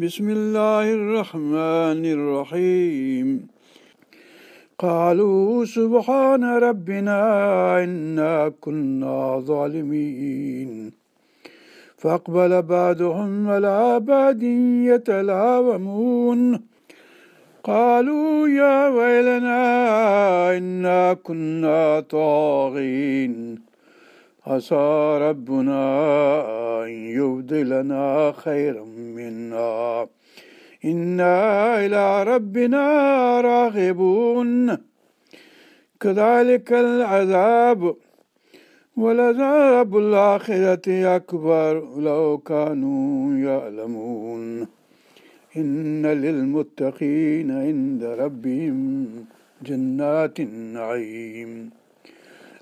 بسم الله الرحمن الرحيم قالوا سبحان ربنا إنا كنا ظالمين فأقبل بعضهم على بعض يتلاومون قالوا يا ويلنا إنا كنا طاغين عسى ربنا أن يبدلنا خيرا منا. إنا إلى ربنا راغبون. كذلك العذاب ولعذاب الآخرة أكبر لو كانوا يعلمون. إن للمتقين عند ربهم جنات النعيم.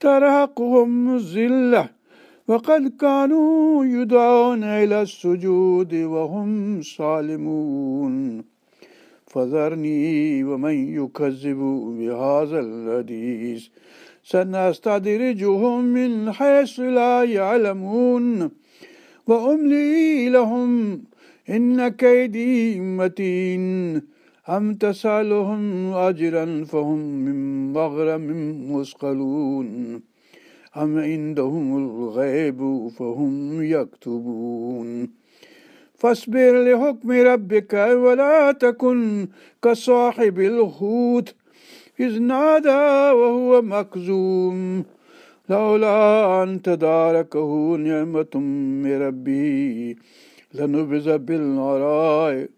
ترهقهم ذلة وقد كانوا يدعون إلى السجود وهم سالمون فذرني ومن يكذب بهذا الحديث سنستدرجهم من حيث لا يعلمون. وأملي لهم إن كيدي متين. أم تسألهم أجرا فهم من مغرم مثقلون؟ أم عندهم الغيب فهم يكتبون؟ فاصبر لحكم ربك ولا تكن كصاحب الحوت إذ نادى وهو مكزوم. لولا أن تداركه نعمة من ربي لنبذ بالعراء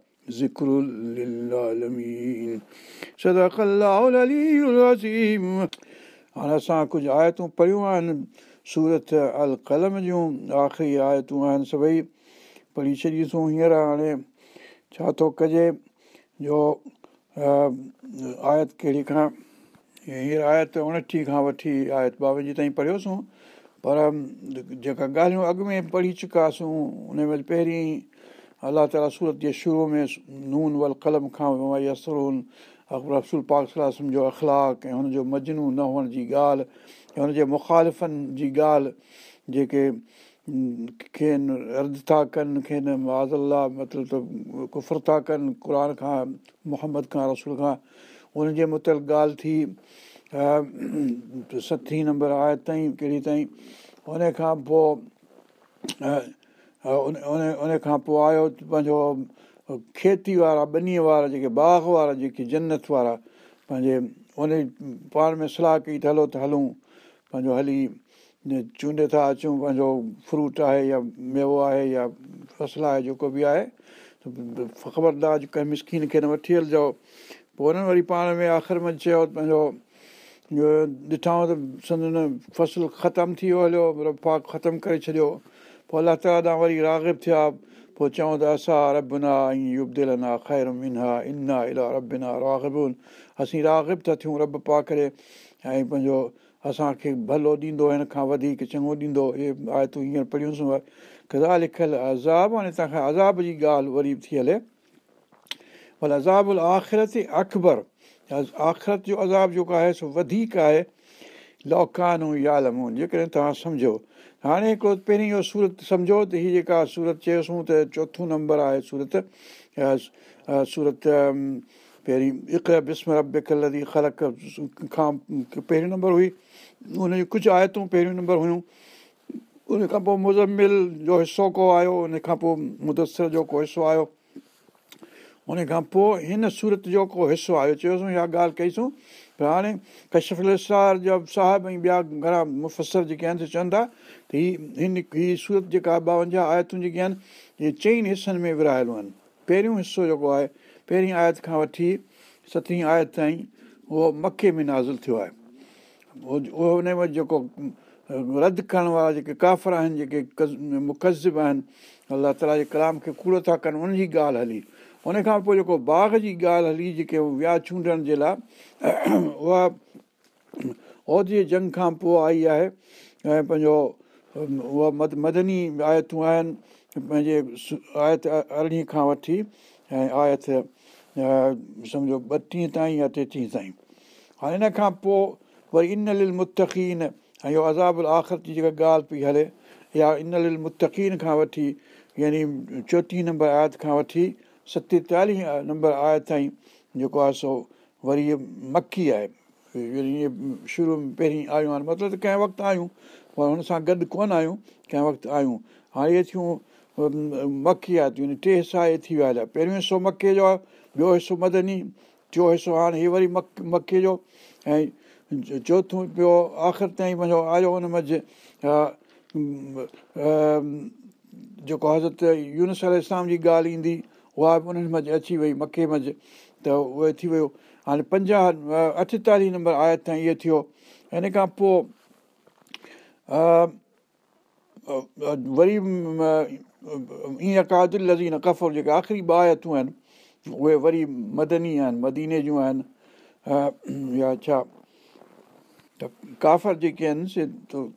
ذكر للعالمين صدق الله العلي العظيم हाणे असां कुझु आयतूं पढ़ियूं आहिनि सूरत अल कलम जूं आख़िरी आयतूं आहिनि सभई पढ़ी छॾीसूं हींअर हाणे छा थो कजे जो आयत कहिड़ी खां हींअर आयत उणटीह खां वठी आयत ॿावंजाह ताईं पढ़ियोसीं पर जेका ॻाल्हियूं अॻु में पढ़ी चुकासीं उन महिल पहिरीं الله تالا سورت جي شروع ۾ نون ول قلم کان رسول پاڪ صلاح جو اخلاڪ ۽ هن جو مجنون نه هئڻ جي ڳالهه ۽ هن جي مکالفن جي ڳالهه جيڪي کين رد ٿا ڪن کين مازلا مطلب ته ڪفر ٿا ڪن قر کان محمد کان رسول کان ان جي متل ڳالهه ٿي ستين نمبر آهي تائين ڪهڙي تائين ان کان پوءِ ان کان پوءِ آيو پنهنجو کيتي وارا ٻنيءَ وارا جيڪي باغ وارا جيڪي جنت وارا پنهنجي ان پاڻ ۾ صلاح ڪئي ته هلو ته هلون پنهنجو هلي چونڊي ٿا اچون پنهنجو فروٽ آهي يا ميوو آهي يا فصل آهي جيڪو به آهي ته خبردار ڪنهن مسڪن کي نه وٺي هلجو. پوءِ انهن وري پاڻ ۾ آخر ۾ چيو پنهنجو ڏٺئون ته سندن فصل ختم ٿي ويو هليو رفا ختم ڪري ڇڏيو پوءِ الله تالا ڏانهن وري راگب ٿيا پوءِ چئون ته اسان ربنا منا انا الا ربنا راگبن اسين راگب ٿا ٿيون رب پا ڪري ۽ پنهنجو اسان کي ڀلو ڏيندو هن کان وڌيڪ چڱو ڏيندو تون پڙهيونسين ڪدا لکيل عذاب هاڻي توهان کي عذاب جي ڳالهه وري ٿي هلي ڀلا عذاب آخرت اڪبر آخرت جو عذاب جيڪو آهي سو وڌيڪ آهي لوڪان يالمون جيڪڏهن توهان سمجهو هاڻي هڪڙو پهرين اهو سورت سمجهو ته هيءَ جيڪا سورت چيوسين ته چوٿون نمبر آهي سورت. سورت پهرين ربي خلق کان پهريون نمبر هئي. انجون ڪجهه آيتون پهريون نمبر هيون. ان کان پوءِ مزمل جو حصو ڪو آيو ان کان پوءِ مدسر جو ڪو حصو آيو. ان کان پوءِ هن سورت جو ڪو حصو آيو. چيوسين اها ڳالهه ڪئيسون پر هاڻي ڪشفلار جا صاحب ۽ ٻيا گهڻا مفسر جيڪي آهن چون ٿا ته هيءَ هن هيءَ سورت جيڪا ٻاونجاهه آيتون جيڪي آهن اهي چئن حصن ۾ ورهايل آهن. پهريون حصو جيڪو آهي پهرين آيت کان وٺي ستهين آيت تائين اهو مکي ۾ نازل ٿيو آهي. اهو ان ۾ جيڪو رد ڪرڻ وارا جيڪي ڪافر آهن جيڪي مقزب آهن الله تالا جي ڪلام کي ڪوڙو ٿا ڪن ان جي ڳالهه هلي ان کان پوءِ جيڪو باغ جي ڳالهه هلي جيڪي ويا چونڊڻ جي لاءِ اها اوديءَ جنگ کان پوءِ آئي آهي. ۽ پنهنجو اها مد مدني آيتون آهن پنهنجي آيت ارڙهين کان وٺي ۽ آيت سمجهو ٻٽيهه تائين يا ٽيٽيهه تائين. هاڻي هن کان پوءِ وري ان لل متقين ۽ اهو ازابل آخر جي جيڪا ڳالهه پئي هلي يا ان لل متقين کان وٺي يعني چوٽيهه نمبر آيت کان وٺي ستيتاليهه نمبر آيت تائين جيڪو آهي سو وري اهي مکي آهي. ائين شروع ۾ پهرين آيون آهن مطلب ته ڪنهن وقت آيون پر هن سان گڏ ڪونه آيون ڪنهن وقت آيون. هاڻي اهي ٿيون مکي آيتون ٽي حصا اهي ٿي ويا پهريون حصو مڪي جو آهي ٻيو حصو مدني ٽيون حصو هاڻي هيءَ وري مڪ مڪي جو. ۽ چوٿون ٻيو آخر تائين پنهنجو آيو هن منجهه جيڪو حضرت يونس اسلام جي ڳالهه ايندي اها به انهن منجهه اچي وئي مڪي منجهه. ته اهي ٿي ويو. هاڻي پنجاهه اٺيتاليهه نمبر آيت تائين اهو ٿيو. هن کان پوءِ وري ائين ڪادل لزين ڪفر جيڪي آخري ٻه آيتون آهن اهي وري مدني آهن مديني جون آهن. يا ڇا؟ ته ڪافر جيڪي آهن سي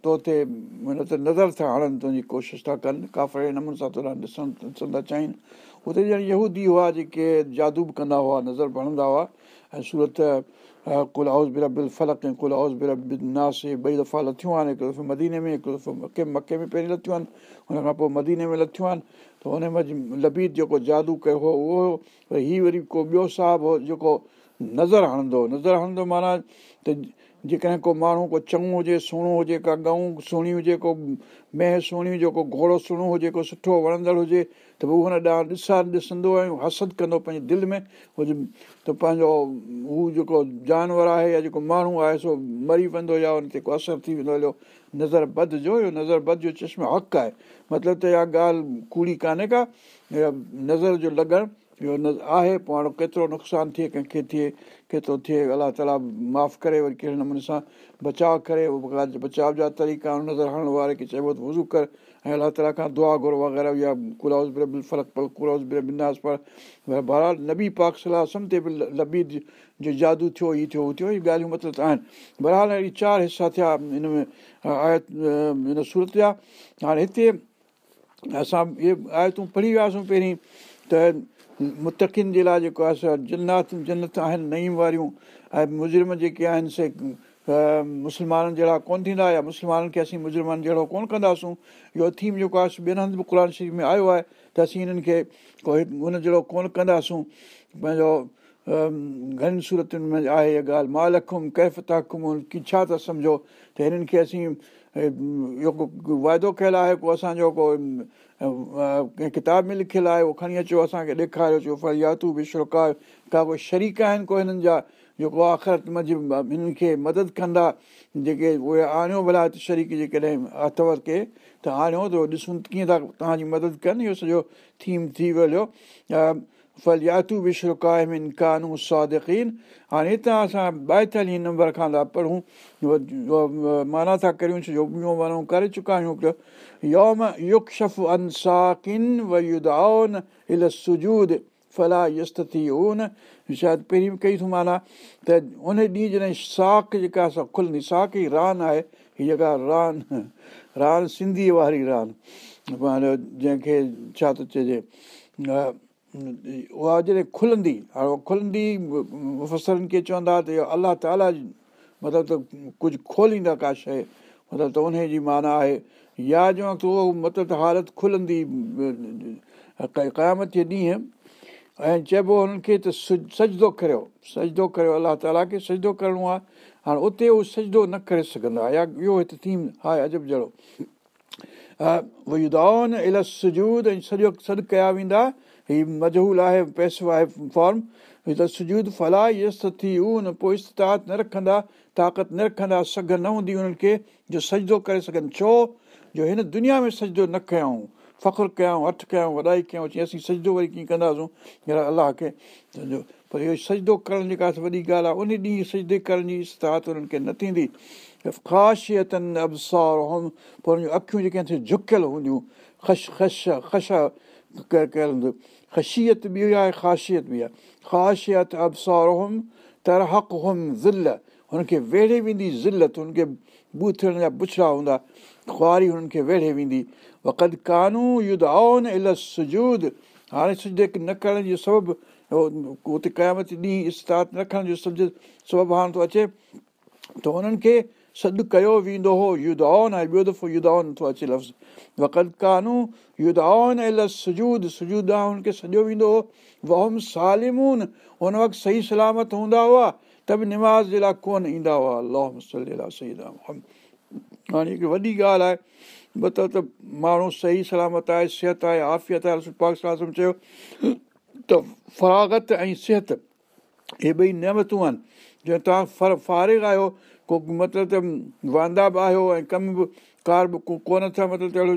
تو تي ته نظر ٿا هڻن تنهنجي ڪوشش ٿا ڪن. ڪافر اهڙي نموني سان تنهنجا ڏسڻ ڏسڻ ٿا چاهين هتي ڄڻ يهودي هئا جيڪي جادو به ڪندا هئا نظر بڻندا هئا. ۽ سورت ڪل هائوس بر بل فلڪ ۽ ڪل هائوس بر ناس ٻئي دفعا لٿيون آهن هڪ دفعو مديني ۾ هڪ دفعو مڪي مڪي ۾ پهرين لٿيون آهن هن کان پوءِ مديني ۾ لٿيون آهن. ته هن ۾ لبيد جيڪو جادو ڪيو هو اهو هيءَ وري ڪو ٻيو صاحب هو جيڪو نظر هڻندو نظر هڻندو معنيٰ ته جيڪڏهن ڪو ماڻهو ڪو چڱو هجي سهڻو هجي ڪا گئون سهڻي هجي ڪو مينهن سهڻي هجي ڪو گهوڙو سهڻو هجي ڪو سٺو وڻندڙ هجي ته پوءِ هن ڏانهن ڏسان ڏسندو ۽ حسد ڪندو پنهنجي دل ۾. هجي ته پنهنجو هو جيڪو جانور آهي يا جيڪو ماڻهو آهي سو مري ويندو يا هن تي ڪو اثر ٿي ويندو هليو نظر بد جو اهو نظر بد جو چشمو حق آهي. مطلب ته اها ڳالهه ڪوڙي ڪانهي ڪا نظر جو لڳڻ اهو نه آهي پوءِ هاڻي ڪيترو نقصان ٿئي ڪنهن کي ٿئي ڪيترو ٿئي الله تالا معاف ڪري وري ڪهڙي نموني سان بچاءُ ڪري بچاءُ جا طريقا نظر هڻڻ واري کي چئبو ته وضو ڪر. ۽ الله تالا کان دعا گهر وغيره يا ڪلائز بر فلڪ پل ڪلائز بر بناس پڙهه. بهرحال نبي پاڪ صلاح سم تي به لبيد جو جادو ٿيو هيءَ ٿيو هو ٿيو هيءَ ڳالهيون مطلب آهن. بهرحال اهڙي چار حصا ٿيا هن ۾ آيت هن سورت جا. هاڻي هتي اسان اهي آيتون پڙهي وياسين پهرين ته متقن جي لاءِ جيڪو آهي سو جنات آهن نيون واريون. ۽ مجرم جيڪي آهن سي مسلمانن جهڙا ڪونه ٿيندا يا مسلمانن کي اسين مجرمن جهڙو ڪونه ڪنداسون. اهو ٿيم جيڪو آهي ٻين هنڌ به قر شريف ۾ آيو آهي ته اسين هنن کي ڪو هن جهڙو ڪونه ڪنداسون. پنهنجو گهڻن صورتن ۾ آهي اها ڳالهه مالکم ڪيف تاڪم ڪه ڇا ٿا سمجهو؟ ته هنن کي اسين ڪو واعدو ڪيل آهي ڪو اسان جو ڪو ڪنهن ڪتاب ۾ لکيل آهي اهو کڻي اچو اسان کي ڏيکاريو چيو ڦل ياتو وشوڪا ڪا ڪوئي شريڪ آهن ڪو هنن جا جيڪو آخر منجهه هنن کي مدد ڪندا جيڪي اهي آڻيو ڀلا هتي شريڪ جيڪڏهن اٿو ڪي ته آڻيو ته ڏسون ڪيئن ٿا توهان جي مدد ڪن اهو سڄو ٿيم ٿي ويو ڦل ياتو وشوڪائن ڪانو سادقين هاڻي هتان اسان ٻائيتاليهه نمبر کان ٿا پڙهون معنيٰ ٿا ڪريون ڪري چڪا آهيون يست ٿي اون شايد پهرين ڪئيسون معنيٰ ته ان ڏينهن جڏهن ساڪ جيڪا اسان کلندي ساڪ ئي ران آهي هيءَ جيڪا ران ران سنڌيءَ واري ران جنهن کي ڇا ٿو چئجي اها جڏهن کلندي هاڻي کلندي مفسرن کي چوندا ته اهو الله تالا مطلب ته ڪجهه کوليندا ڪا شيءِ مطلب ته ان جي معنيٰ آهي يا جو وقت اهو مطلب ته حالت کلندي قيامت جي ڏينهن ۽ چئبو هنن کي ته سجدو ڪريو سجدو ڪريو الله تالا کي سجدو ڪرڻو آهي هاڻي اتي اهو سجدو نه ڪري سگهندا يا اهو هتي ٿيم آهي عجب جهڙو. ال سجود ۽ سڄو سڏ ڪيا ويندا هيءُ مجهول آهي پئسو آهي فارم. هيءَ ته سجود فلاح يس ٿي اهو پوءِ استات نه رکندا طاقت نه رکندا سگهه نه هوندي انهن کي جو سجدو ڪري سگهن. ڇو؟ جو هن دنيا ۾ سجدو نه ڪيئون فخر ڪيئون هٿ ڪيئون وڏائي ڪيون چئي اسين سجدو وري ڪيئن ڪنداسين؟ الله کي سمجهو پر اهو سجدو ڪرڻ جي ڪا وڏي ڳالهه آهي ان ڏينهن سجدي ڪرڻ جي استات انهن کي نه ٿيندي. خاصيتن ابسار پوءِ هنجون اکيون جيڪي آهن جهڪيل هونديون. خوش خوش خوش ڪيل هوندو خشيت به آهي خاصيت به آهي زل هن کي ويڙهي ويندي ذلت هن کي بوٿڻ جا بڇڙا هوندا خئاري هنن کي ويڙهي ويندي وقد ڪانو يڌ آئن ال سجود هاڻي سجدي نه ڪرڻ جو سبب اتي قيامت ڏينهن استات نه رکڻ جو سبب هاڻي ٿو اچي ته هنن کي سڏ ڪيو ويندو هو يڌائن ۽ ٻيو دفعو يڌائن ٿو اچي لفظ وقد ڪانو سجود ڏانهن هن کي سڄو ويندو هو وهم سالمون هن وقت صحيح سلامت هوندا هئا ته به نماز جي لاءِ ڪونه ايندا هئا هاڻي هڪڙي وڏي ڳالهه آهي مطلب ته ماڻهو صحيح سلامت آهي صحت آهي آفيت آهي چيو ته فراگت ۽ صحت اهي ٻئي نيمتون آهن جيئن توهان فر فارگ آهيو ڪو مطلب ته واندا به آهيو ۽ ڪم به ڪار به ڪونه ٿا مطلب اهڙو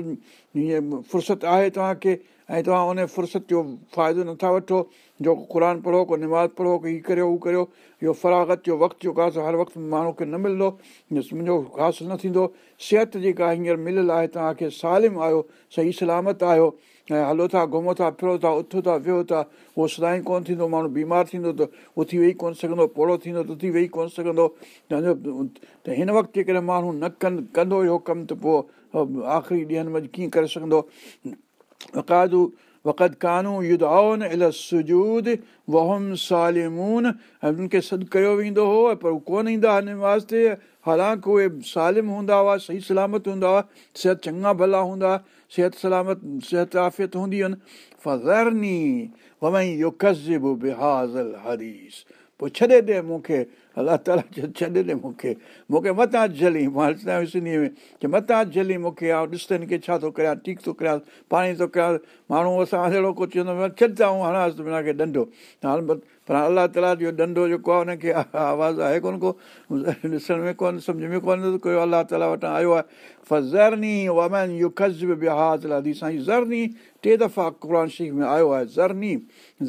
هيئن فرصت آهي توهان کي؟ ۽ توهان ان فرصت جو فائدو نٿا وٺو جو قر پڙهو ڪو نماز پڙهو ڪو هيءَ ڪريو هو ڪريو. اهو فراگت جو وقت جيڪو آهي هر وقت ماڻهو کي نه ملندو منهنجو حاصل نه ٿيندو. صحت جيڪا هينئر مليل آهي توهان کي سالم آهيو صحيح سلامت آهيو ۽ هلو ٿا گهمو ٿا فرو ٿا اٿو ٿا ويو ٿا اهو سدائين ڪونه ٿيندو ماڻهو بيمار ٿيندو ته اٿي ويهي ڪونه سگهندو پوڙو ٿيندو ته اٿي ويهي ڪونه سگهندو ته هن وقت جيڪڏهن ماڻهو نه ڪن ڪندو اهو ڪم ته پوءِ آخري ڏينهن ۾ ڪيئن ڪري سگهندو وقادو وقت ڪانو يڌائن ال سجود وهم سالمون ۽ انهن کي سڏ ڪيو ويندو هو پر اهي ڪونه ايندا هن واسطي حالانڪه اهي سالم هوندا هئا صحيح سلامت هوندا هئا صحت چڱا ڀلا هوندا هئا صحت سلامت صحت آفيت هونديون آهن فزرني ومئي اهو ڪزب بهازل حديث پوءِ ڇڏي ڏي مون کي الله تالا چيو ڇڏي ڏي مون کي مون کي متان جهلي مان ڏسندا آهيون سنڌيءَ ۾ ڪه متان جهلي مون کي ۽ ڏس ته هن کي ڇا ٿو ڪريان ٺيڪ ٿو ڪريان پاڻي ٿو ڪريان ماڻهو اسان اهڙو ڪجهه چوندو ڇڏ ته ۽ هڻانس ته هن کي ڏنڊو هاڻي پر الله تالا جو ڏنڊو جيڪو آهي هن کي آواز آهي ڪونه ڪو ڏسڻ ۾ ڪونه سمجهه ۾ ڪونه ڪيو الله تالا وٽان آيو آهي زرني ٽي دفعا قر شريف ۾ آيو آهي زرني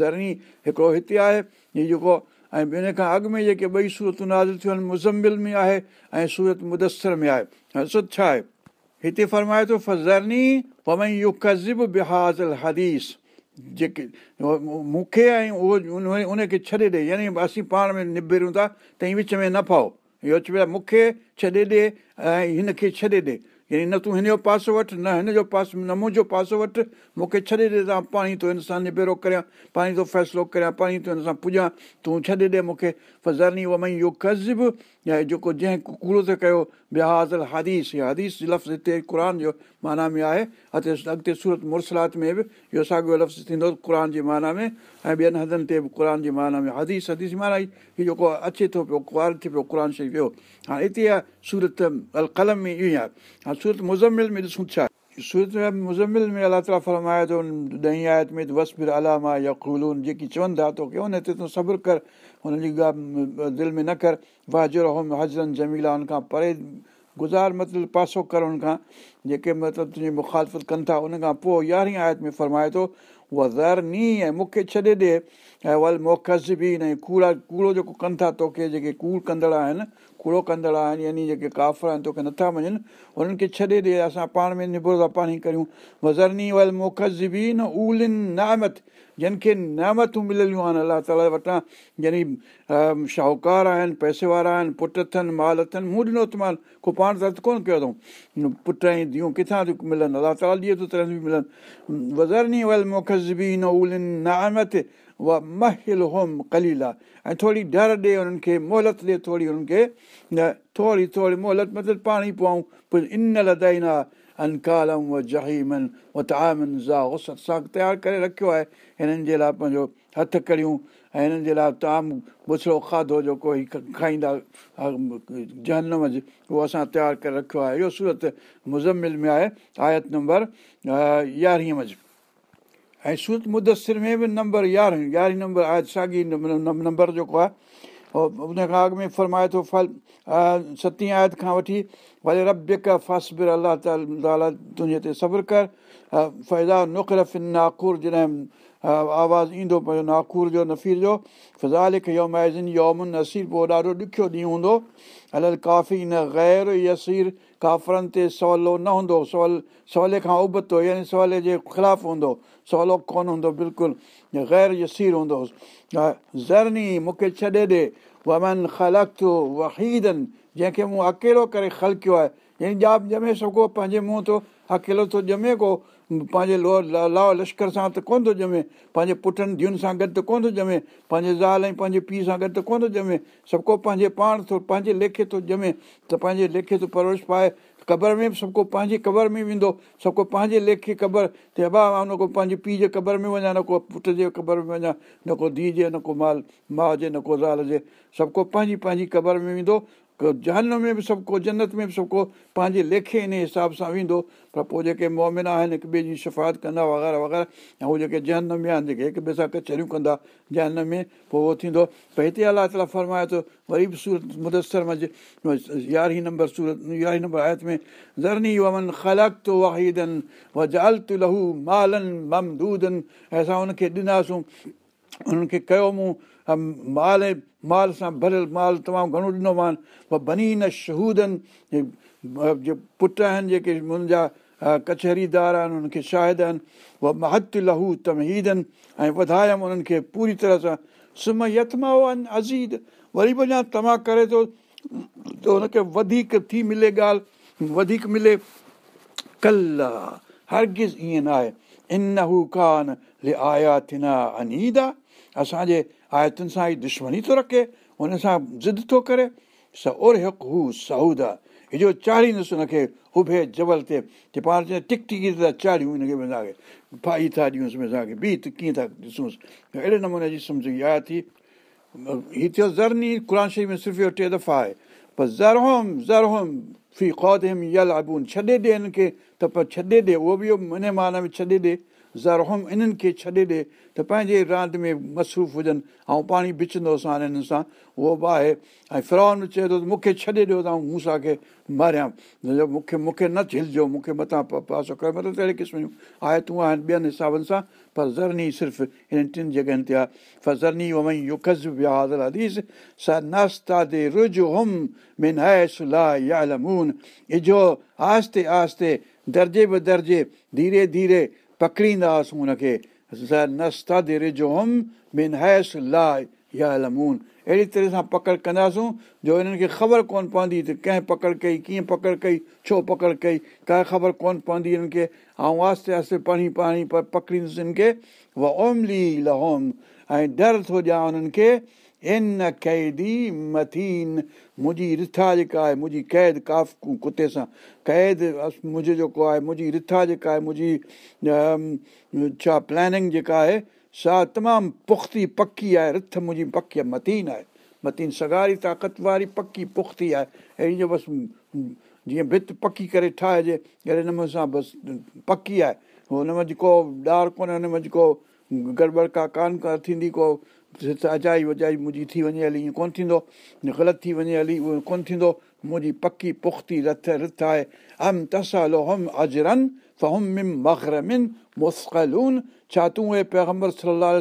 زرني هڪڙو هتي آهي هيءُ جيڪو ۽ ٻن کان اڳ ۾ جيڪي ٻئي صورتون ناز ٿيون آهن مزمل ۾ آهي ۽ سورت مدسر ۾ آهي. هاڻي ڇا آهي؟ هتي فرمائي ٿو فزرني ومئي يو ڪزب بهاز حديث. جيڪي مون کي ۽ اهو ان کي ڇڏي ڏي يعني اسين پاڻ ۾ نبرون ٿا ته وچ ۾ نه پائو اهو آهي مون کي ڇڏي ڏي ۽ هن کي ڇڏي ڏي يعني نه تون هن جو پاسو وٺ نه هن جو پاسو نه منهنجو پاسو وٺ. مون کي ڇڏي ڏي توهان پاڻي ٿو هن سان نبيرو ڪريان پاڻي ٿو فيصلو ڪريان پاڻي ٿو هن سان پڄان. تون ڇڏي ڏي مون کي فزرني ومئي اهو ڪزب يا جيڪو جنهن ڪوڙو ته ڪيو بهازل حديث حديث لفظ هتي قر جو معنيٰ ۾ آهي اتي اڳتي سورت مرسلات ۾ به اهو ساڳيو لفظ ٿيندو قر جي معنيٰ ۾۽ ٻين هنڌن تي به قر جي معنيٰ ۾ حديث حديث معنيٰ هيءُ جيڪو اچي ٿو پيو ڪئار ٿئي پيو قر شريف ويو هاڻي هتي آهي سورت ال قلم ۾ اهو ئي آهي هاڻي سورت مزمل ۾ ڏسون ڇا سورت مزمل ۾ الله تالا فرمائي ٿو ڏهين آيت ۾ وسبر الاما يا جيڪي چون ٿا توکي هن تي تون صبر ڪر هن جي ڳالهه دل ۾ نه ڪر واجر هوم هزرن جميلا هن کان پري گذار مطلب پاسو ڪر هن کان جيڪي مطلب تنهنجي مکالفت ڪن ٿا ان کان پوءِ يارهين آيت ۾ فرمائي ٿو اها زر ني ۽ مون کي ڇڏي ڏي ۽ ول موکز به ۽ ڪوڙا ڪوڙو جيڪو ڪن ٿا توکي جيڪي ڪوڙ ڪندڙ آهن ڪوڙو ڪندڙ آهن يعني جيڪي ڪافر آهن توکي نٿا مڃن. انهن کي ڇڏي ڏي اسان پاڻ ۾ نبو ٿا پاڻي ڪريون. وزرني ول موکز نه الن نامت جن کي نيامتون مليلون آهن الله تالا وٽان. يعني شاهوڪار آهن پئسي وارا آهن پٽ اٿن مال اٿن مون ڏنو ته مال ڪو پاڻ درد ڪونه ڪيو اٿئون. پٽ ۽ ڌيءَ ڪٿان ٿيون ملن؟ الله تالا ڏينهن ٿو طرح به ملن. وزرني ول موکز نه الن نامت اها مهل هوم ڪليل ۽ ٿوري ڊر ڏي انهن کي موهلت ڏئي ٿوري انهن کي نه ٿوري ٿوري موهلت مطلب پاڻي پوائون پوءِ ان لدائيندا اها جهيمن اها جا اس سان تيار ڪري رکيو آهي هنن جي لاءِ پنهنجو هٿ ڪريون ۽ هنن جي لاءِ طعام بڇڙو کاڌو جيڪو کائيندا جنم اهو اسان تيار ڪري رکيو آهي اهو سورت مزمل ۾ آهي آيت نمبر يارهين منجهه ۽ سورت مدسر ۾ به نمبر يارهين يارهين نمبر آيت ساڳي نمبر جيڪو آهي ان کان اڳ ۾ فرمائي ٿو ڦل ستين آيت کان وٺي ڀلي ربڪ فاسبر الله تالا تنهنجي تي صبر ڪر فيزا نقر فن ناکور جڏهن آواز ايندو پنهنجو ناکور جو نفير جو فزالڪ يوميزن يومن نسير پوءِ ڏاڍو ڏکيو ڏينهن هوندو الل ڪافي نه غير يسير ڪافرن تي سولو نه هوندو سول سولي کان ابتو يعني سولي جي خلاف هوندو سولو ڪونه هوندو بلڪل غير يسير هوندو. زرني مون کي ڇڏي ڏي ومن خلق ٿيو وهيدن جنهن کي مون اڪيلو ڪري خلڪيو آهي. يعني ڄاپ ڄمي سگهو پنهنجي منهن ٿو اڪيلو ٿو ڄمي ڪو پنهنجي لو لائو لشڪر سان ته ڪونه ٿو ڄمي پنهنجي پٽن ڌيئن سان گڏ ته ڪونه ٿو ڄمي پنهنجي زال ۽ پنهنجي پيءُ سان گڏ ته ڪونه ٿو ڄمي سڀ ڪو پنهنجي پاڻ ٿو پنهنجي ليکي ٿو ڄمي ته پنهنجي ليکي ٿو پرورش پائي قبر ۾ به سڀ ڪو پنهنجي قبر ۾ ويندو سڀ ڪو پنهنجي ليکي قبر تي ابا نه ڪو پنهنجي پيءُ جي قبر ۾ وڃان نه ڪو پٽ جي قبر ۾ وڃان نه ڪو ڌيءُ جي نه ڪو مال ماءُ جي نه ڪو زال جي سڀ ڪو پنهنجي پنهنجي قبر ۾ ويندو جنهن ۾ به سڀ ڪو جنت ۾ به سڀ ڪو پنهنجي ليکي ان حساب سان ويندو. پر پوءِ جيڪي مومن آهن هڪ ٻئي جي شفات ڪندا وغيره وغيره ۽ اهي جيڪي جنهن ۾ آهن جيڪي هڪ ٻئي سان ڪچهريون ڪندا جنهن ۾ پوءِ اهو ٿيندو. ڀئي هتي الله تالا فرمائي ٿو وري به سورت مدسر منجهه يارهين نمبر سورت يارهين نمبر آيت ۾ زرني ومن خلق تو واهدن و ت لهو مالن ممدودن. ۽ اسان هن کي ڏناسون انهن کي ڪيو مون مال مال سان ڀريل مال تمام گهڻو ڏنومان پوءِ بني نه شهودن پٽ آهن جيڪي منهنجا ڪچهريدار آهن انهن کي شاهد آهن لهو تمهيدن ۽ وڌايم انهن کي پوري طرح سان. سم يتما آهن ازيد وري به اڃا طمع ڪري ٿو ته هن کي وڌيڪ ٿي ملي ڳالهه وڌيڪ ملي. ڪل هرگز ائين نه آهي. ان هو ڪانه آيا ٿنا انيد. اسان جي آيتن سان ئي دشمني ٿو رکي هن سان ضد ٿو ڪري. س ار هڪ هو سئود آهي اهو چاڙهيندس هن کي اڀي جبل تي. جي پاڻ چئي ٽڪ ٽڪي ٿا چاڙهيون هن کي اسان کي. فائي ٿا ڏيونس بي ته ڪيئن ٿا ڏسونس؟ اهڙي نموني جي سمجهه آيا ٿي. هيءَ ٿيو زرني قر شريف ۾ صرف اهو ٽي دفعا آهي. پر زرهوم زرهوم في خودم يل آبون ڇڏي ڏي هن کي ته پر ڇڏي ڏي اهو به ان معنيٰ ۾ ڇڏي ڏي زرهوم انهن کي ڇڏي ڏي ته پنهنجي راند ۾ مصروف هجن ۽ پاڻي بچندوس هاڻي هنن سان. اهو به آهي. ۽ فرون چئي ٿو ته مون کي ڇڏي ڏيو ته مون سان کي ماريان. مون کي مون کي نه جهلجو مون کي مٿان پاسو ڪري مطلب اهڙي قسم جون آهي تون آهن ٻين حسابن سان پر زرني صرف هنن ٽن جڳهين تي آهي. پر زرني ومئي يو ڪز ويا حديث س ناشتا دي رج هم من لا يا لمون اجو آهستي آهستي درجي به درجي ڌيري ڌيري پڪڙيندا هئاسين هن کي لا اهڙي طرح سان پڪڙ ڪنداسون جو هنن کي خبر ڪونه پوندي ته ڪنهن پڪڙ ڪئي ڪيئن پڪڙ ڪئي ڇو پڪڙ ڪئي ڪا خبر ڪونه پوندي هنن کي ۽ آهستي آهستي پاڻي پاڻي پڪڙيندس هن کي اها اوملي لهوم ۽ ڊر ٿو ڏيان هنن کي ان قيدي مٿين منهنجي رٿا جيڪا آهي منهنجي قيد ڪاف ڪتي سان قيد منهنجو جيڪو آهي منهنجي رٿا جيڪا آهي منهنجي ڇا پلاننگ جيڪا آهي سا تمام پختي پڪي آهي رٿ منهنجي پڪي آهي متين آهي متين سگاري طاقت واري پڪي پختي آهي اهڙي جو بس جيئن ڀت پڪي ڪري ٺاهجي اهڙي نموني سان بس پڪي آهي هن ۾ جيڪو ڏار ڪونهي هن ۾ جيڪو گڙٻڙ ڪا ڪانه ڪا ٿيندي ڪو اجائي وجائي منهنجي ٿي وڃي هلي ائين ڪونه ٿيندو. غلط ٿي وڃي هلي اهو ڪونه ٿيندو. منهنجي پڪي پختي رٿ رٿ آهي. ام تسالو هم اجرن فهم مم مغرمن مسڪلون. ڇا تون اهي پيگمبر صلاح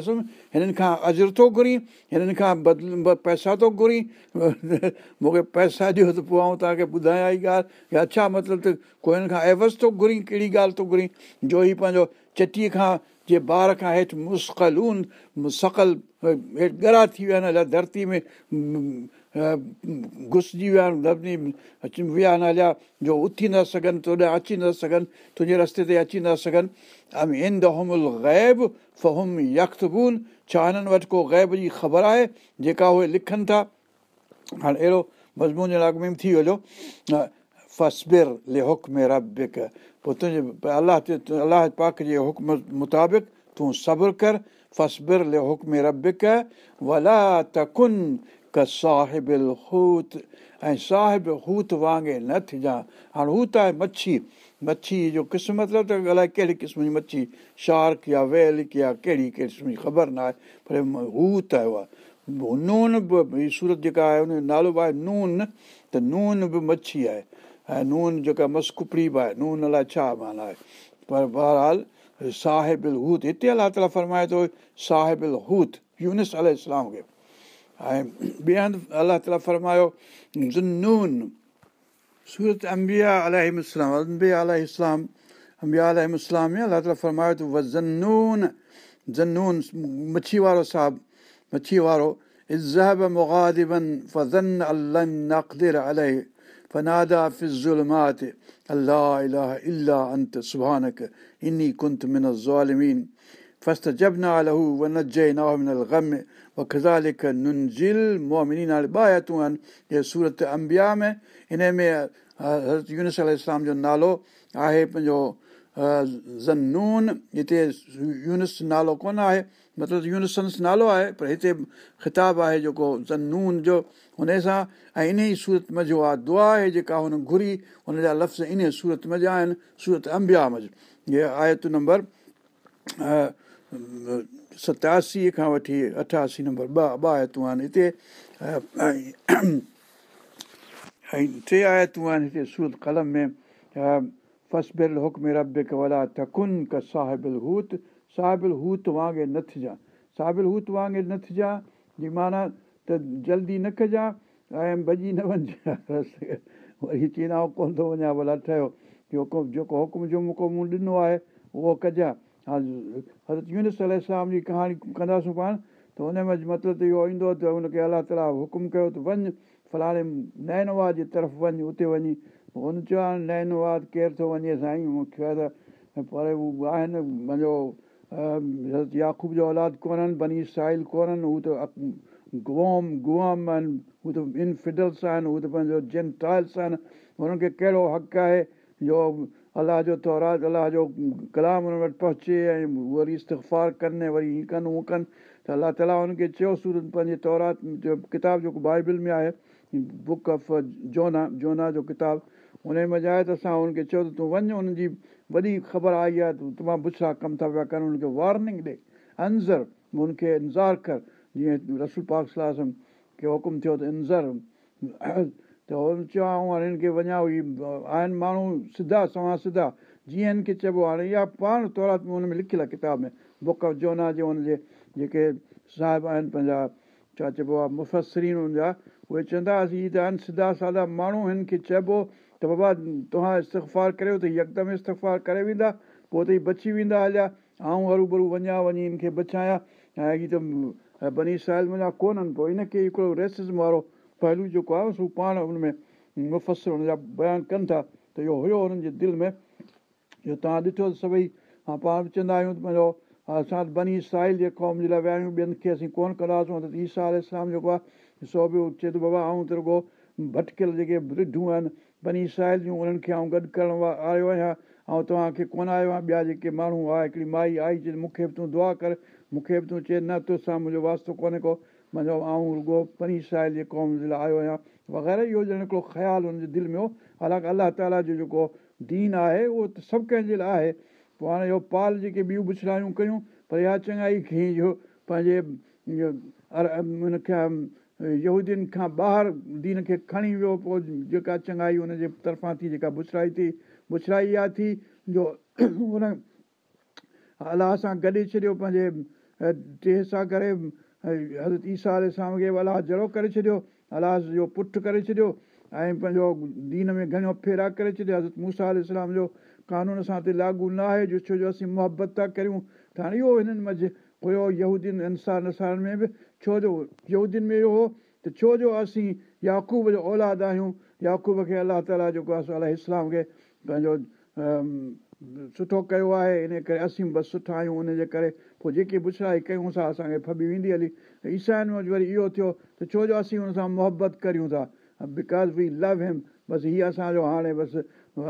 هنن کان اجر ٿو گهري هنن کان پئسا ٿو گهري. مون کي پئسا ڏيو ته پوءِ آئون توهان کي ٻڌايان ئي ڳالهه. يا ڇا مطلب ته ڪوئي هن کان عيوض ٿو گهري ڪهڙي ڳالهه ٿو گهري؟ جو هي پنهنجو چٽيءَ کان جي ٻار کان هيٺ مسڪلون سڪل هيٺ ڳرا ٿي ويا آهن الائي ڌرتي ۾ گهسجي ويا آهن اچي ويا آهن هليا جو اٿي نه سگهن توڏان اچي نه سگهن تنهنجي رستي تي اچي نه سگهن ڇا هنن وٽ ڪو غيب جي خبر آهي جيڪا اهي لکن ٿا هاڻي اهڙو مضمون جي لاڳ ۾ ٿي وڃو فسبر لي حڪم ربڪ الله پاڪ جي حڪم مڇي جو قسم مطلب ته الائي ڪهڙي قسم جي ڪهڙي جي خبر نه آهي پر اها نون به سورت جيڪا آهي نالو به آهي نون به مڇي آهي ۽ نون جيڪا مسڪپڙي به آهي نون الائي ڇا معنيٰ آهي پر بهرحال ساهبل هوت هتي الله تالا فرمائي ٿو ساهبل هوت يونس ال اسلام کي ۽ ٻئي هنڌ الله تالا فرمايو زنون سورت امبيا الارم امبيا ال اسلام امبيا ال اسلام ۾ الله تالا فرمايو ته زنون زنون مڇي وارو صاحب مڇي وارو ازهب مگادبن فزن الن نقدر اله فنادا فزلمات الله الاهه الا انت سڀانڪ اني ڪنت من زالمين فستجبنا لهو ونجيناهه من الگم وڪزالڪ ننجل ممنين هاڻي ٻه آيتون آهن اهي سورت امبيا ۾ هن ۾ حضرت يونس اسلام جو نالو آهي پنهنجو زنون هتي يونس نالو ڪونه آهي مطلب يونسنس نالو آهي پر هتي خطاب آهي جيڪو زنون جو هن سان ۽ ان ئي سورت ۾ جو آهي دعا آهي جيڪا هن گهري هن جا لفظ ان سورت ۾ جا آهن سورت امبيا مز اهي آيت نمبر ستاسي کان وٺي اٺاسي نمبر ٻه ٻه آيتون آهن هتي ۽ ٽي آيتون آهن هتي سورت قلم ۾ فسبل حڪم ربڪ ولا تڪن ڪ ساهبل هوت ساهبل هوت وانگر نه ٿجانئ ساهبل هوت وانگر نه ٿجانئ جي معنيٰ ته جلدي نه ڪجانءِ ۽ ڀڄي نه وڃجانءِ وري چوندا ڪونه ٿو وڃان ڀلا ٺهيو جيڪو حڪم جو موقعو مون ڏنو آهي اهو ڪجانءِ ها اسلام جي ڪهاڻي ڪنداسين پاڻ ته هن ۾ مطلب ته اهو ايندو ته هن کي الله تالا حڪم ڪيو ته وڃ فلاڻي نينواد جي طرف وڃ اتي وڃي هن چيو آهي نينواد ڪير ٿو وڃي سائين مون کي ته پر هو آهن منهنجو ياقوب جو اولاد ڪونهن بني ساحل ڪونهن هو ته گئام گئام آهن هو ته انفڊلس آهن هو ته پنهنجو جن آهن هنن کي ڪهڙو حق آهي جو الله جو تورات الله جو ڪلام هن وٽ پهچي ۽ وري استفار ڪن ۽ وري هيئن ڪن هونئن ڪن ته الله تالا هن کي چيو سورت پنهنجي تورات جو ڪتاب جيڪو بائيبل ۾ آهي بڪ آف جونا جونا جو ڪتاب هن ۾ آهي ته اسان هن کي چيو ته تون وڃ هن جي وڏي خبر آئي آهي تون تمام بڇڙا ڪم ٿا پيا ڪن هن کي وارننگ ڏي. انزر هن کي انتظار ڪر. جيئن رسول پاڪ صلاح کي حڪم ٿيو ته انزر ته هن چيو هاڻي هن کي وڃان هي آهن ماڻهو سڌا سوا سڌا جيئن هن کي چئبو هاڻي اها پاڻ تورات ۾ هن ۾ لکيل آهي ڪتاب ۾. بڪ آف جونا جي هن جي جيڪي صاحب آهن پنهنجا ڇا چئبو آهي مفسرين هن جا اهي چوندا هئاسين ته آهن سڌا ساڌا ماڻهو هن کي چئبو ته بابا توهان استفار ڪريو ته يڪدم استفار ڪري ويندا پوءِ ته هيءَ بچي ويندا هليا آئون هرو ڀرو وڃان وڃي هن کي بچايان ۽ هيءَ ته بني ساحل منهنجا ڪونهن پوءِ هن کي هڪڙو ريسزم وارو پهلو جيڪو آهي پاڻ هن ۾ مفسر هن جا بيان ڪن ٿا ته اهو هيو هنن جي دل ۾ جو توهان ڏٺو ته سڀئي ها پاڻ به چوندا آهيون پنهنجو اسان بني ساحل جي قوم جي لاءِ ويا آهيون ٻين کي اسين ڪونه ڪنداسين ايسا اسلام جيڪو آهي سو به چئي ٿو بابا ۽ ته رڳو ڀٽڪيل جيڪي رڍون آهن بني ساحل جون انهن کي آئون گڏ ڪرڻ آيو آهيان. ۽ توهان کي ڪونه آيو آهيان. ٻيا جيڪي ماڻهو آهي هڪڙي مائي آئي چئي مون کي به تون دعا ڪر. مون کي به تون چئي نه تو سان منهنجو واستو ڪونهي ڪو. منهنجو آئون رڳو بني ساحل جي قوم جي لاءِ آيو آهيان. وغيره اهو ڄڻ هڪڙو خيال هن جي دل ۾ هو. حالانڪه الله تالا جو جيڪو دين آهي اهو ته سڀ ڪنهن جي لاءِ آهي. پوءِ هاڻي اهو پال جيڪي ٻيون بڇڙايون ڪيون پر اها چڱائي کي جو پنهنجي يهودين کان ٻاهر دين کي کڻي ويو پوءِ جيڪا چڱائي هن جي طرفان ٿي جيڪا بڇڙائي ٿي بڇڙائي اها ٿي جو هن الله سان گڏي ڇڏيو پنهنجي ٽي حصا ڪري حضرت ايسا سان کي الله جهڙو ڪري ڇڏيو الله جو پٺ ڪري ڇڏيو ۽ پنهنجو دين ۾ گهڻو ڦيرا ڪري ڇڏيو حضرت موسيٰ اسلام جو قانون سان تي لاڳو نه آهي جو ڇو جو اسين محبت ٿا ڪريون. ته هاڻي اهو هنن منجهه هيو يهودين انسار نسارن ۾ به ڇو جو يهودين ۾ اهو هو ته ڇو جو اسين ياقوب جو اولاد آهيون ياقوب کي الله تالا جيڪو آهي الله اسلام کي پنهنجو سٺو ڪيو آهي ان ڪري اسين بس سٺا آهيون ان جي ڪري پوءِ جيڪي بڇڙائي ڪيون ٿا اسان کي فبي ويندي هلي. ايسائن ۾ وري اهو ٿيو ته ڇو جو اسين هن سان محبت ڪريون ٿا؟ بڪاز وي لو هم بس هيءَ اسان جو هاڻي بس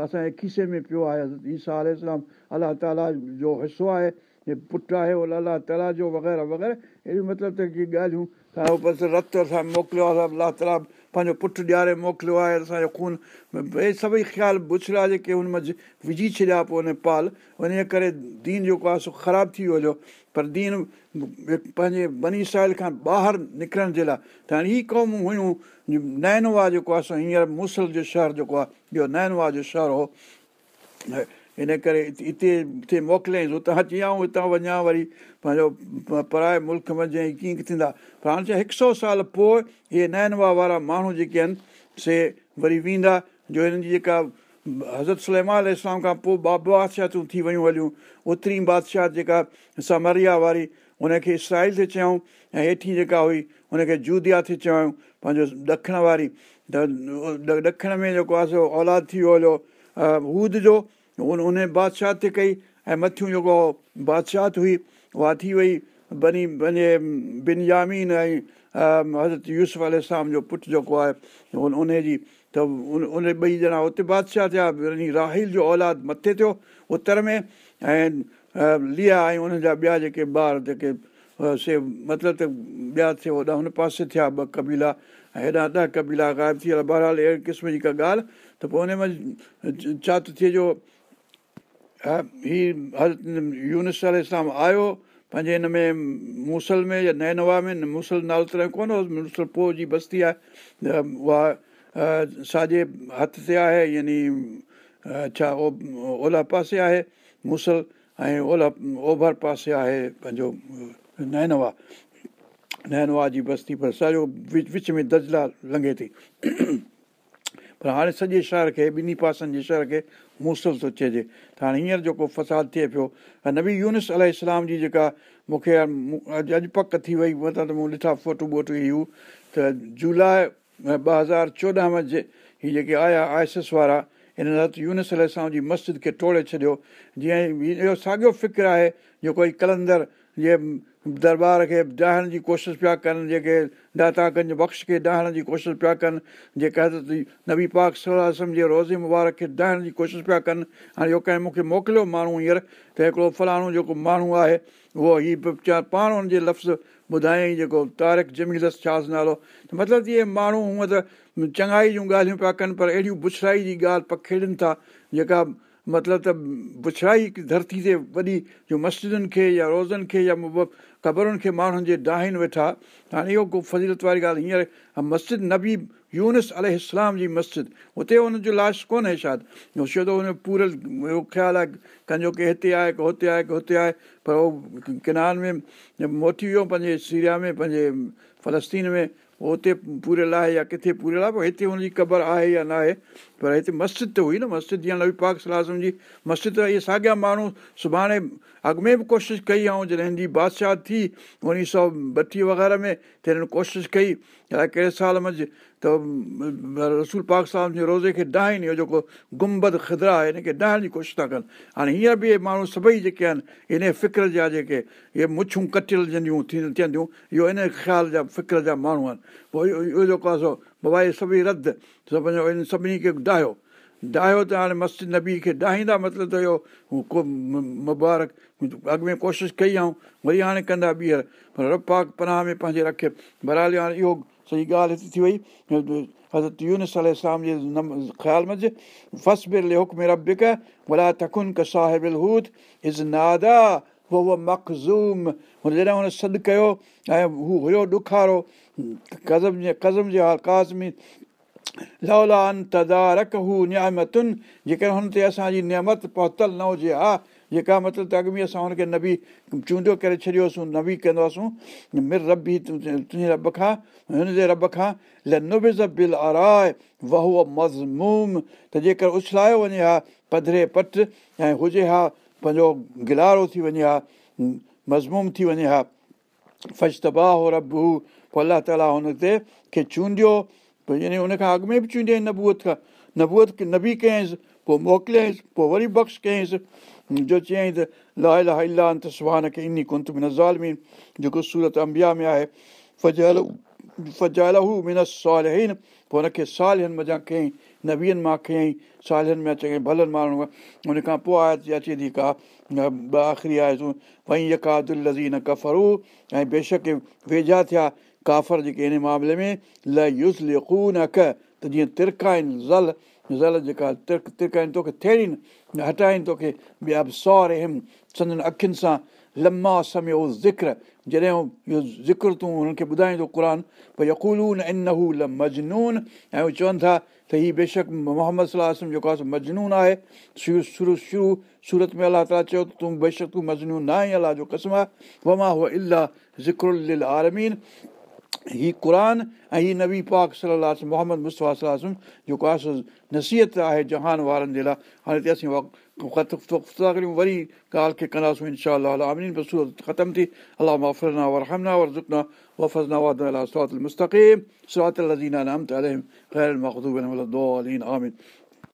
اسان جي کيسي ۾ پيو آهي ايسا الله تالا جو حصو آهي پٽ آهي الله تالا جو وغيره وغيره. اهڙيون مطلب ته ڪه ڳالهيون بس رت اسان موڪليو آهي الله تالا پنهنجو پٽ ڏياري موڪليو آهي اسان جو خون. ڀئي سڀئي خيال بڇڙا جيڪي هن ۾ وجهي ڇڏيا پوءِ هن پال. ان ڪري دين جيڪو آهي سو خراب ٿي ويو پر دين پنهنجي بني ساحل کان ٻاهر نڪرڻ جي لاءِ ته هاڻي هيءَ قومون هيون نينوا جيڪو آهي سو هينئر مسل جو شهر جيڪو آهي ٻيو نينوا جو شهر هو ان ڪري هتي هتي موڪليئين هتان اچي آئون هتان وڃان وري پنهنجو پرائي ملڪ ۾ جنهن ڪيئن ٿيندا. پر هاڻي ڇا هڪ سؤ سال پوءِ اهي وارا ماڻهو جيڪي آهن سي وري ويندا جو هنن جي جيڪا حضرت سليما اسلام کان پوءِ بادشاهون ٿي ويون هليون. اوتري بادشاهه جيڪا سمريا واري هن کي اسرائل تي چيون ۽ هيٺي جيڪا هئي هن کي جوديا ٿي چيون پنهنجو ڏکڻ واري. ته ڏکڻ ۾ جيڪو آهي سو اولاد ٿي ويو هليو هود جو ان ان بادشاهه تي ڪئي ۽ مٿيون جيڪو بادشاهه هئي اها ٿي وئي بني پنهنجي بن يامين ۽ حضرت يوز اسلام جو پٽ جيڪو آهي ان ان جي. ته ان ان ٻئي ڄڻا هتي بادشاهه ٿيا راهول جو اولاد مٿي ٿيو اتر ۾۽ ليا ۽ ان جا ٻيا جيڪي ٻار جيڪي سي مطلب ته ٻيا ٿيا هوڏا هن پاسي ٿيا ٻه ڪبيلا. ۽ هيڏا ڏهه ڪبيلا غائب ٿي ويا بهرحال اهڙي قسم جي ڪا ڳالهه. ته پوءِ هن ۾ ڇا ٿو ٿئي جو حضرت يونس اسلام آيو پنهنجي هن ۾ موسل ۾ يا نينوا ۾ موسل نالو طرح ڪونه هو موسل پوءِ جي بستي آهي اها ساڄي هٿ تي آهي يعني ڇا اولهه پاسي آهي موسل ۽ اولهه اوڀر پاسي آهي پنهنجو نينوا نينوا جي بستي پر سڄو وچ وچ ۾ دزلا لنگهي ٿي پر هاڻي سڄي شهر کي ٻنهي پاسن جي شهر کي موسل ٿو چئجي ته هاڻي هينئر جيڪو فساد ٿئي پيو ۽ نبي يونس ال اسلام جي جيڪا مون کي اڄ اڄ پڪ ٿي وئي مطلب مون ڏٺا فوٽو ووٽو اهي ته جولاءِ ٻه هزار چوڏهن ۾ هيءَ جيڪي آيا آئس ايس وارا هن حضرت يونس ال اسلام جي مسجد کي ٽوڙي ڇڏيو. جيئن اهو ساڳيو فڪر آهي جيڪو قلندر جيئن درٻار کي ڏاهڻ جي ڪوشش پيا ڪن جيڪي داتاگنج بخش کي ڏاهڻ جي ڪوشش پيا ڪن جيڪي حضرت نبي پاڪ سلم جي روزي مبارڪ کي ڏاهڻ جي ڪوشش پيا ڪن. هاڻي اهو ڪنهن مون کي موڪليو ماڻهو هينئر ته هڪڙو فلاڻو جيڪو ماڻهو آهي اهو به پاڻ هن جي لفظ ٻڌايئين جيڪو تارڪ جميلس ڇا نالو. ته مطلب اهي ماڻهو هونئن ته چڱائي جون ڳالهيون پيا ڪن پر اهڙيون بڇڙائي جي ڳالهه پکيڙن ٿا جيڪا مطلب ته بڇڙائي ڌرتي تي وڏي جو مسجدن کي يا روزن کي يا قبرن کي ماڻهن جي ڊاهن ويٺا. هاڻي اهو ڪو فضيلت واري ڳالهه هينئر مسجد نبي يونس ال اسلام جي مسجد اتي هن جو لاش ڪونهي شايد. ڇو ته هن پورل خيال آهي ڪنهن جو ڪه هتي آهي ڪه هتي آهي ڪه هتي آهي پر اهو ڪنار ۾ موٽي ويو پنهنجي سيريا ۾ پنهنجي فلسطين ۾ اتي پوريل آهي يا ڪٿي پوريل آهي پوءِ هتي هن جي قبر آهي يا نه آهي پر هتي مسجد ته هئي نه مسجد جيئن نبي پاڪ صلاح جي مسجد اهي ساڳيا ماڻهو سڀاڻي اڳ ۾ به ڪوشش ڪئي ۽ جڏهن هن جي بادشاهه ٿي اڻويهه سؤ ٻٽيهه وغيره ۾ ته هنن ڪوشش ڪئي الائي ڪهڙي سال منجهه ته رسول پاڪ صاحب جي روزي کي ڊاهن اهو جيڪو گمبد خدرا آهي هن کي ڊاهڻ جي ڪوشش ٿا ڪن. هاڻي هينئر به ماڻهو سڀئي جيڪي آهن ان فڪر جا جيڪي اهي مڇون ڪٽيل جنديون ٿي ٿينديون اهو ان خيال جا فڪر جا ماڻهو آهن. پوءِ اهو جيڪو آهي سو بابا اهي سڀئي رد پنهنجو ان سڀني کي ڊاهيو ڊاهيو ته هاڻي مسجد نبي کي ڊاهيندا مطلب ته اهو ڪو مبارڪ اڳ ۾ ڪوشش ڪئي ۽ وري هاڻي ڪندا ٻيهر. پر رب پاڪ پناهه ۾ پنهنجي رکي. برهالي هاڻي اهو صحيح ڳالهه هتي ٿي وئي. حضرت يونس اسلام جي خيال منجهه فس بل حڪم ربڪ ڀلا تکن ڪ صاحب هود از نادا مکزوم هن جڏهن هن سڏ ڪيو ۽ هو هيو ڏکارو ڪزم جي ڪزم جي حال ڪازمي لولا ان تدارڪ هو نيامتن جيڪڏهن هن تي اسان جي نيامت پهتل نه هجي ها جيڪا مطلب ته اڳ ۾ اسان هن کي نبي چونڊيو ڪري ڇڏيوسين نبي ڪندو هئاسين مر ربي تنهنجي رب کان هن جي رب کان مزموم ته جيڪر اڇلايو وڃي ها پڌري پٽ ۽ هجي ها پنهنجو گلارو ٿي وڃي ها مزموم ٿي وڃي ها فش تباهه رب هو پوءِ الله تالا هن تي کي چونڊيو پوءِ يعني هن کان اڳ ۾ به چونڊيئين نبوئت کان. نبوئت نبي ڪيئينس پوءِ موڪليئينس پوءِ وري بخش ڪيئينس جو چيئين ته لا الاهه الاهه ته سڀاڻي کي ان ڪنت ۾ نزالمين جيڪو سورت امبيا ۾ آهي. فجل فجل هو من سال نه پوءِ هن کي سالن مزا ڪيئين نبيئن مان ڪيئين سالن ۾ چيئين ڀلن ماڻهو هن کان پوءِ آهي اچي ٿي ڪا ٻه آخري آهي تون وئي يڪا نه ڪفرو ۽ بيشڪ ويجها ٿيا ڪافر جيڪي هن معاملي ۾ ل يس نه ڪ ته جيئن ترڪا آهن زل زل جيڪا ترڪ ترڪا آهن توکي ٿيڙين هٽائن توکي ٻيا به سور هم سندن اکين سان لما سمي ذڪر جڏهن اهو ذڪر تون هنن کي قر ان هو ل مجنون ۽ اهي چون ٿا ته هيءُ بيشڪ محمد صلاح جيڪو آهي مجنون آهي شروع شروع شروع سورت ۾ الله تالا چيو ته تون بيشڪ تون مجنون نه آئي الله جو قسم آهي وما هئا الاهه ذڪر آلمين هيءُ قر ۽ هيءَ نبي پاڪ صلاح محمد مصطفيٰ صلاح جيڪو آهي سو نصيحت آهي جهان وارن جي لاءِ هاڻي करियूं वरी ॻाल्हि खे कंदासीं इनशा आमीन बसि सूरत ख़तमु थी अलाह वफ़रना वरहमना वरज़ुकना वफ़ज़ना वाद मुस्तक़ीम सरात الذين أنعمت عليهم غير المغضوب عليهم ولا الضالين آمين